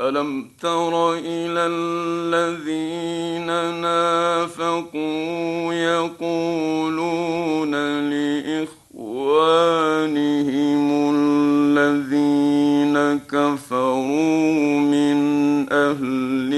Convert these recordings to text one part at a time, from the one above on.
ألم تر إلى الذين نافقوا يقولون لإخوانهم الذين كفروا من أهل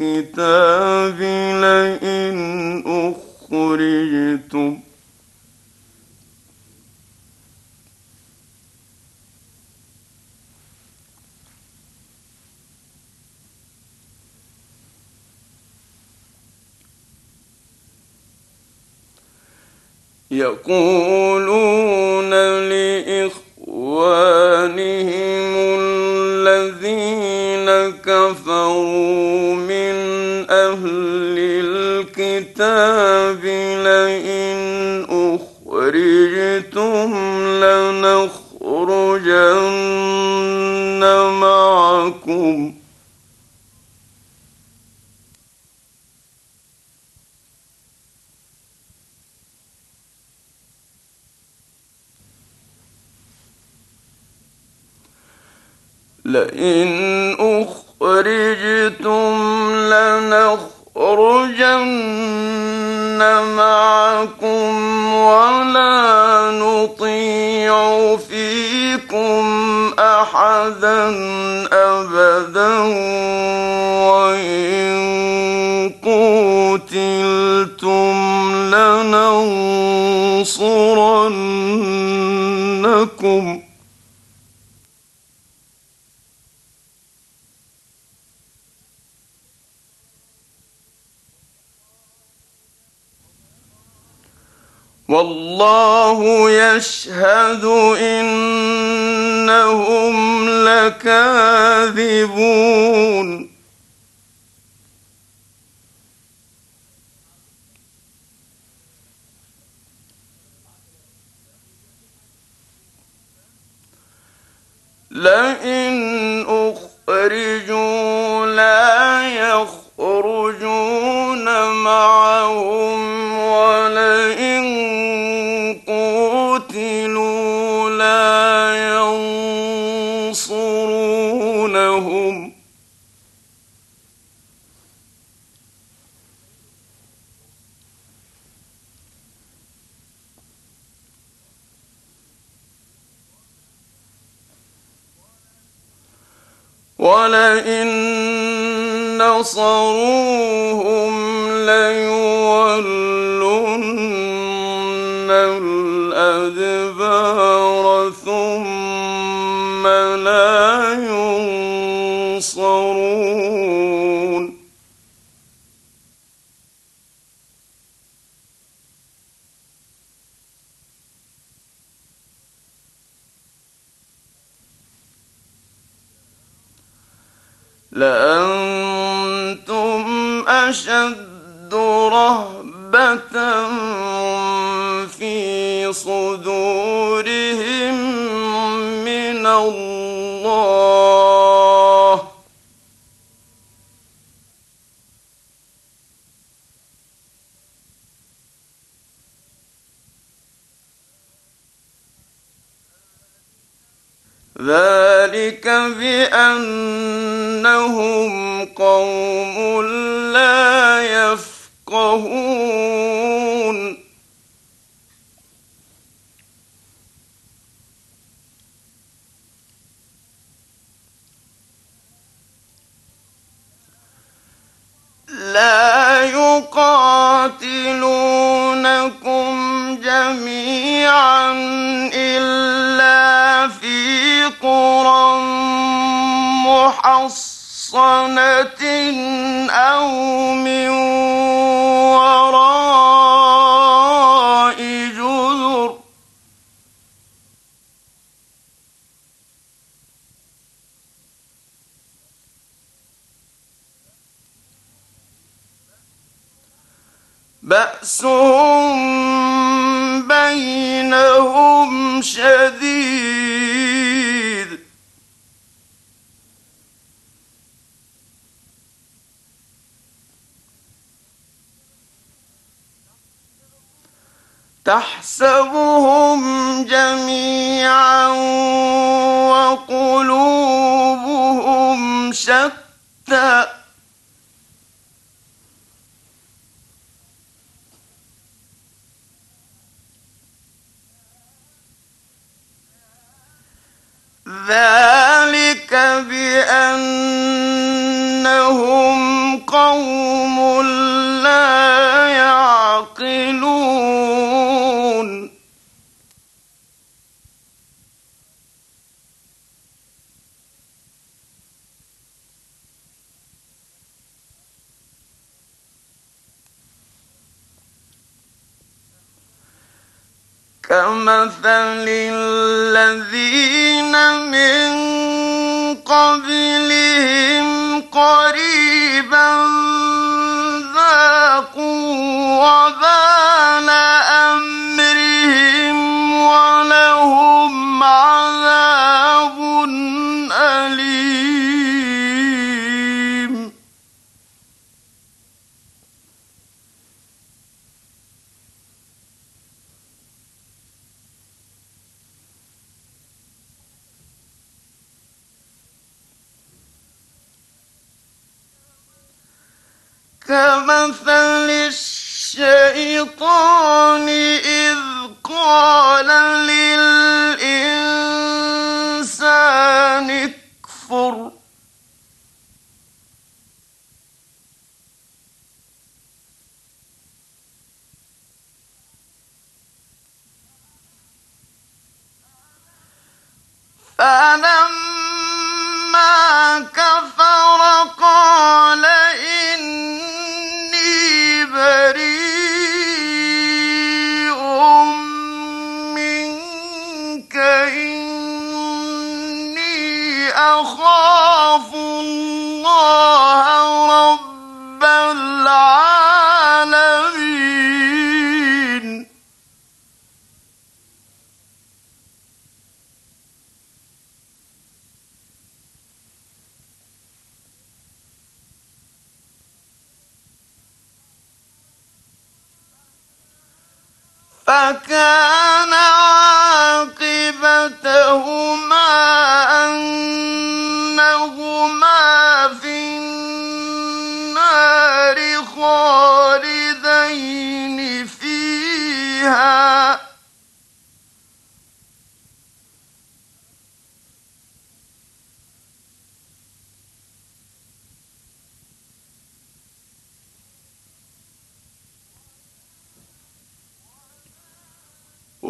الكتاب لئن أخرجتم يقولون لإخوانهم الذين كفروا من أهل الكتاب لئن فيكم أحدا أبدا وإن قتلتم لننصرنكم والله يشهد إنهم لكاذبون. لئن أخرجوا لا يخرجون معهم ولئن قوتلوا لا ينصرونهم ولئن نصروهم ليولن لأنتم أشد رهبة في صدورهم من الله. ذلك بأنهم قوم لا يفقهون. لا يقاتلونكم جميعا إلا في قرى محصنة. أو من وراء بأسهم بينهم شديد تحسبهم جميعا وقلوبهم شتى. ذلك كمثل الشيطان إذ قال لله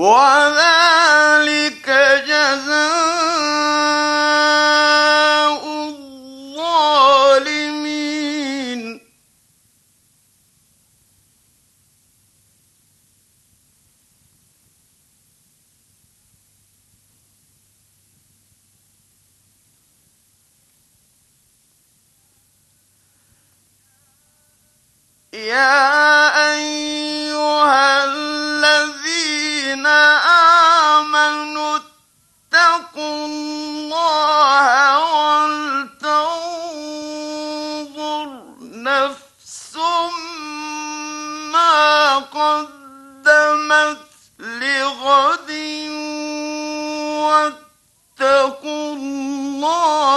ولا اتقوا الله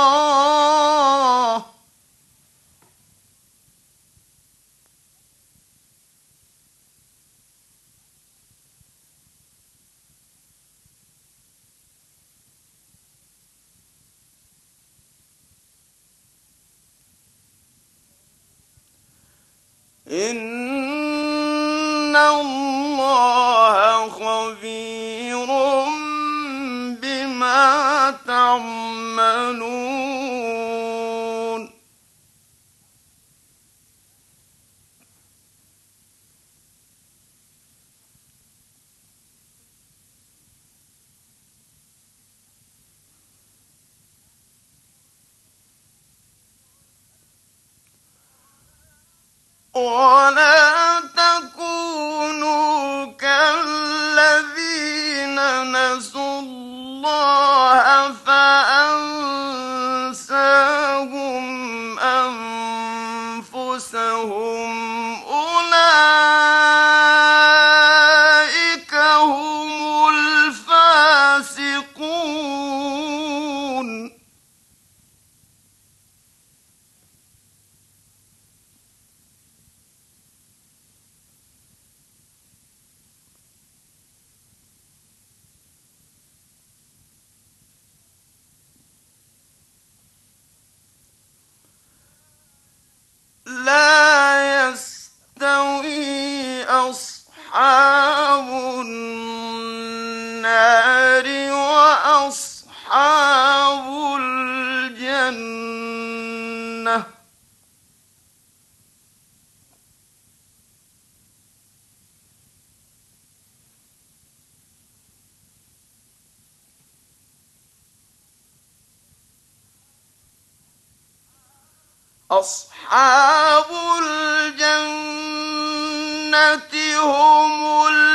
إن الله تعملون ولا تكونوا أصحاب الجنة هم الجنة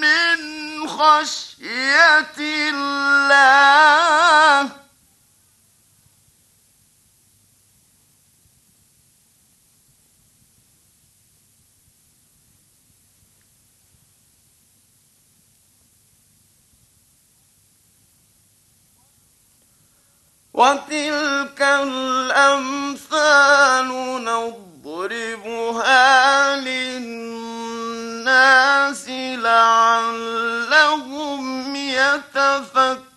من خشية الله وتلك الأمثال نضربها للناس الناس لعلهم يتفكرون.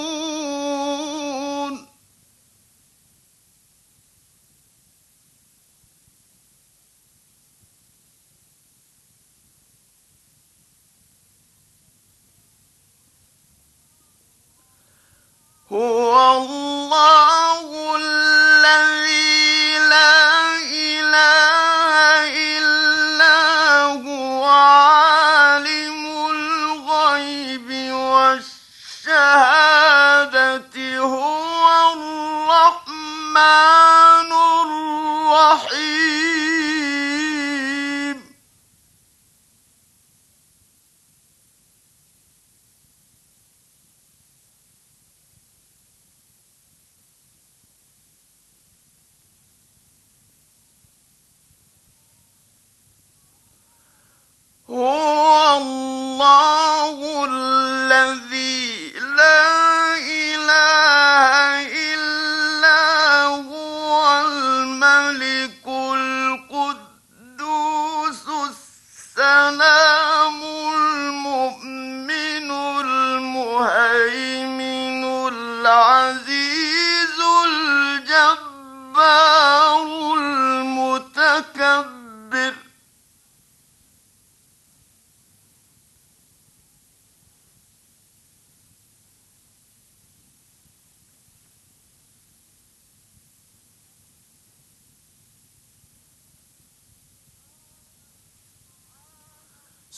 هو الله.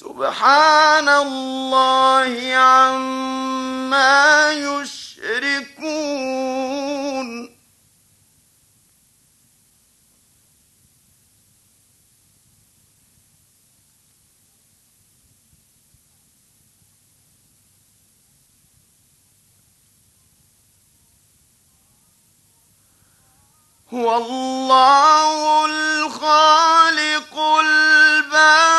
سبحان الله عما يشركون. هو الله الخالق البارئ.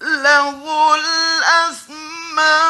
له الأسماء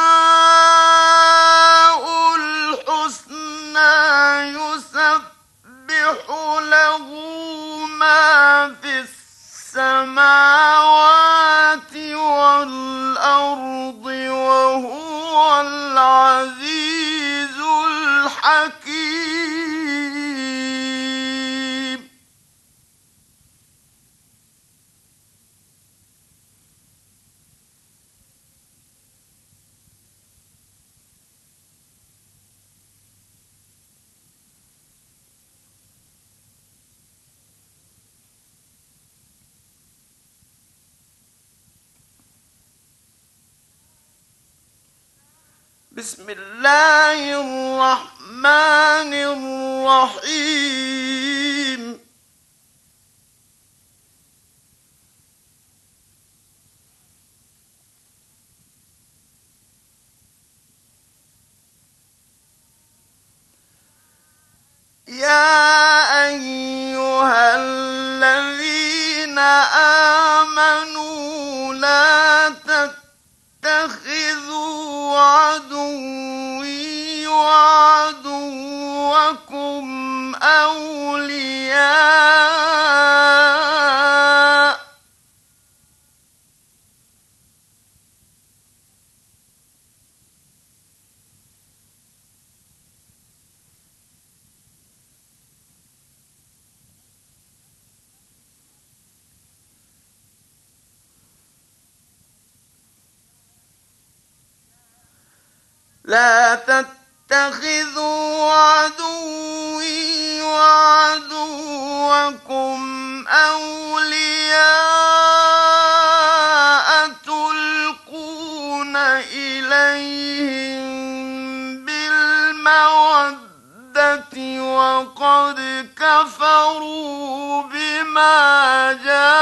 بسم لا تتخذوا عدوي وعدوكم أولياء تلقون إليهم بالمودة وقد كفروا بما جاءكم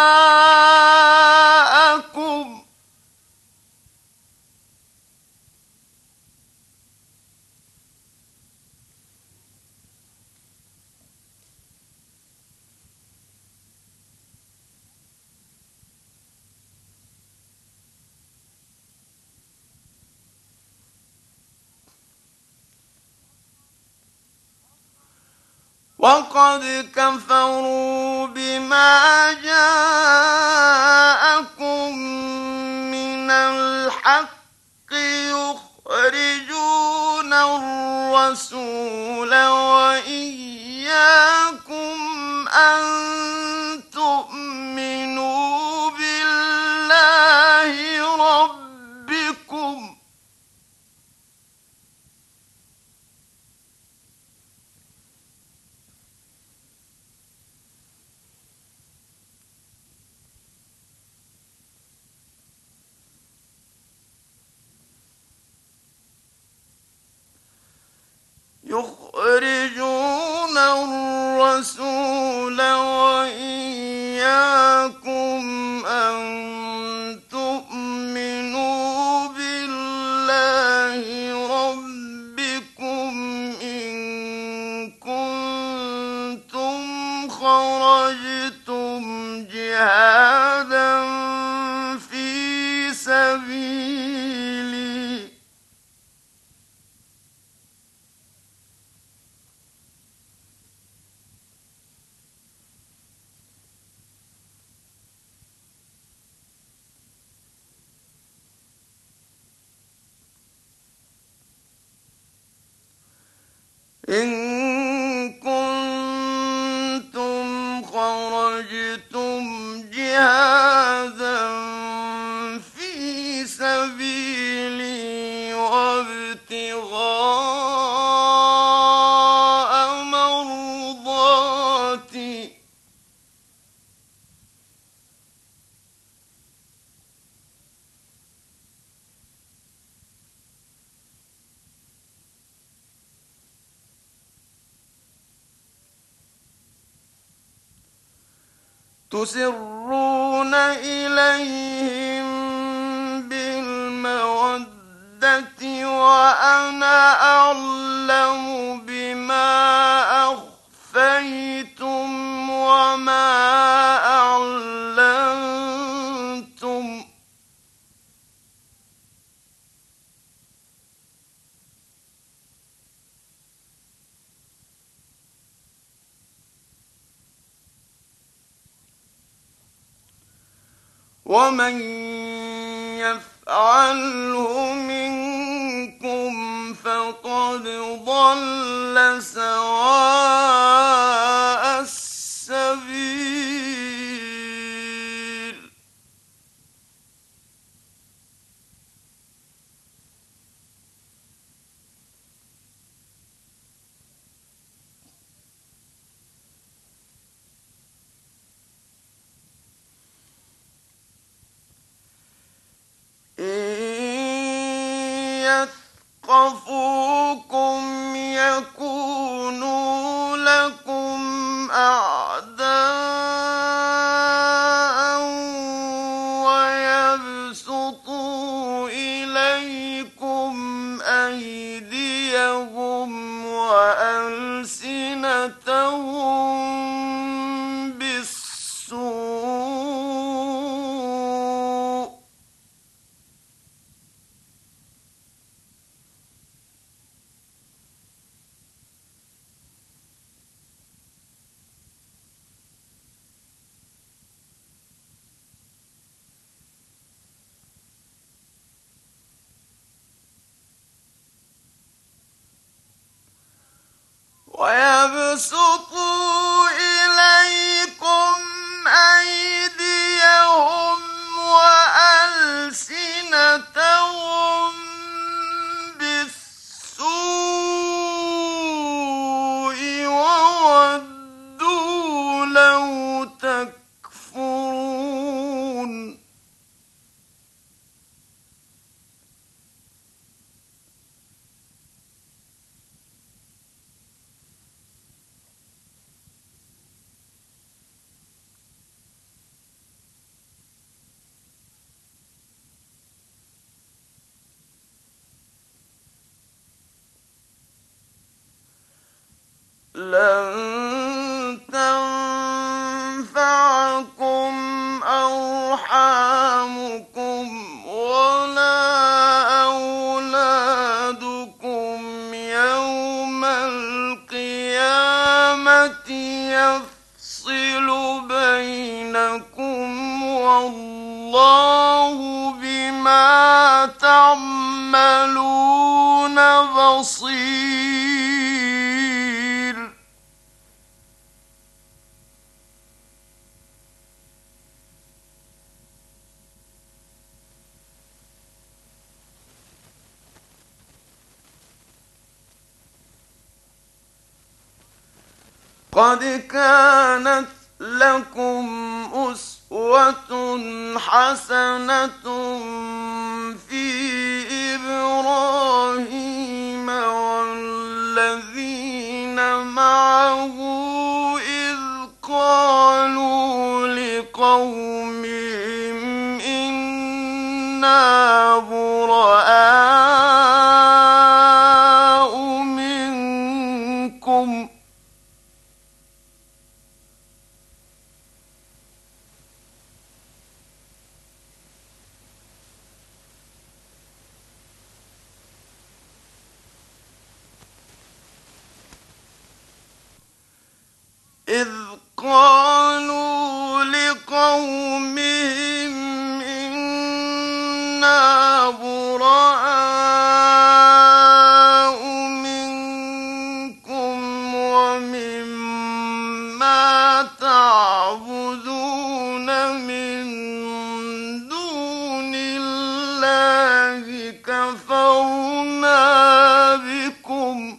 وقد كفروا بما جاءكم من الحق يخرجون الرسول وإياكم أن تؤمنوا بالله ربكم يخرجون الرسول وإياكم أن تؤمنوا بالله ربكم إن كنتم خرجتم جهادا تسرون إليهم بالمودة وأنا أعلم بما أخفيتم وما ومن يفعله منكم فقد ضل سواء السبيل إن يثقفوكم يكونوا ويبسطوا والله بما تعملون بصير قد كانت لكم أسوة حسنة ومما تعبدون من دون الله كفرنا بكم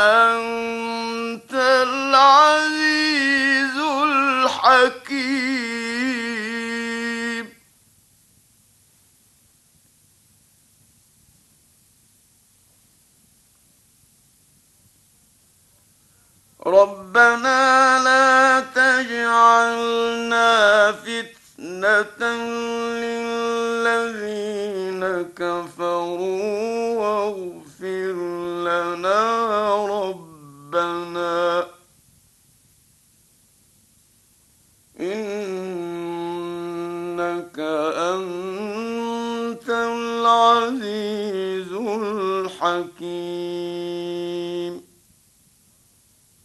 الحكيم.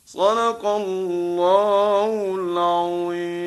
صدق الله العظيم.